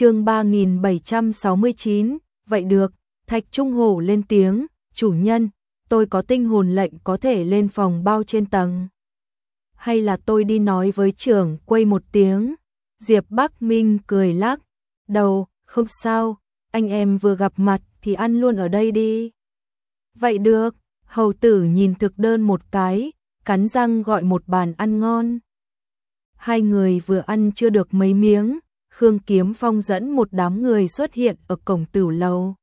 chương 3769, vậy được, Thạch Trung Hổ lên tiếng, chủ nhân, tôi có tinh hồn lệnh có thể lên phòng bao trên tầng. Hay là tôi đi nói với trưởng quay một tiếng, Diệp Bắc Minh cười lắc, đầu, không sao, anh em vừa gặp mặt thì ăn luôn ở đây đi. Vậy được, hầu tử nhìn thực đơn một cái, cắn răng gọi một bàn ăn ngon. Hai người vừa ăn chưa được mấy miếng, Khương Kiếm Phong dẫn một đám người xuất hiện ở cổng tử lầu.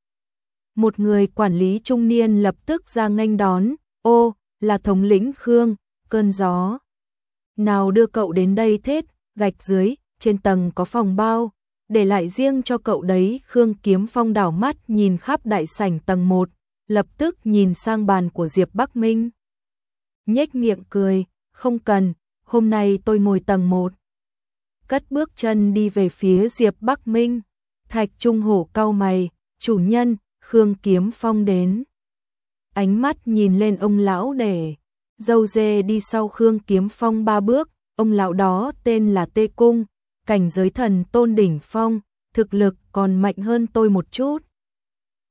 Một người quản lý trung niên lập tức ra nghênh đón, ô, là thống lĩnh Khương, cơn gió. Nào đưa cậu đến đây thết, gạch dưới, trên tầng có phòng bao, để lại riêng cho cậu đấy. Khương Kiếm Phong đảo mắt nhìn khắp đại sảnh tầng 1, lập tức nhìn sang bàn của Diệp Bắc Minh. Nhếch miệng cười, không cần, hôm nay tôi ngồi tầng 1. Cất bước chân đi về phía Diệp Bắc Minh, Thạch Trung Hổ cau mày, chủ nhân, Khương Kiếm Phong đến. Ánh mắt nhìn lên ông lão để, dâu dê đi sau Khương Kiếm Phong ba bước, ông lão đó tên là Tê Cung, cảnh giới thần tôn đỉnh phong, thực lực còn mạnh hơn tôi một chút.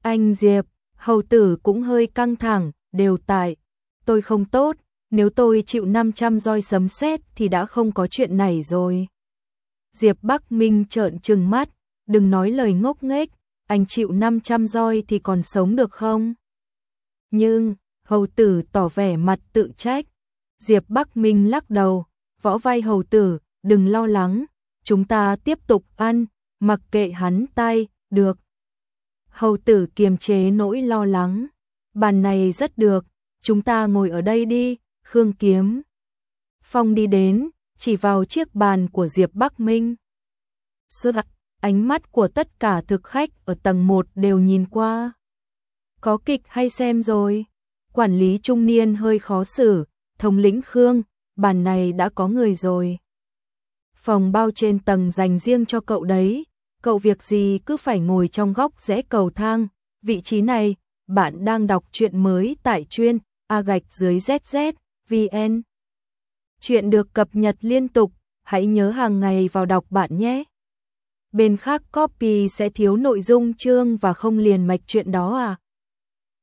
Anh Diệp, hầu tử cũng hơi căng thẳng, đều tại, tôi không tốt, nếu tôi chịu 500 roi sấm sét thì đã không có chuyện này rồi. Diệp Bắc Minh trợn trừng mắt, đừng nói lời ngốc nghếch, anh chịu 500 roi thì còn sống được không? Nhưng, hầu tử tỏ vẻ mặt tự trách. Diệp Bắc Minh lắc đầu, võ vai hầu tử, đừng lo lắng, chúng ta tiếp tục ăn, mặc kệ hắn tay, được. Hầu tử kiềm chế nỗi lo lắng, bàn này rất được, chúng ta ngồi ở đây đi, Khương Kiếm. Phong đi đến, chỉ vào chiếc bàn của Diệp Bắc Minh. Sơ ánh mắt của tất cả thực khách ở tầng 1 đều nhìn qua. Có kịch hay xem rồi? Quản lý trung niên hơi khó xử, thống lĩnh Khương, bàn này đã có người rồi. Phòng bao trên tầng dành riêng cho cậu đấy, cậu việc gì cứ phải ngồi trong góc rẽ cầu thang, vị trí này, bạn đang đọc truyện mới tại chuyên A gạch dưới ZZ, VN. Chuyện được cập nhật liên tục, hãy nhớ hàng ngày vào đọc bạn nhé. Bên khác copy sẽ thiếu nội dung chương và không liền mạch chuyện đó à?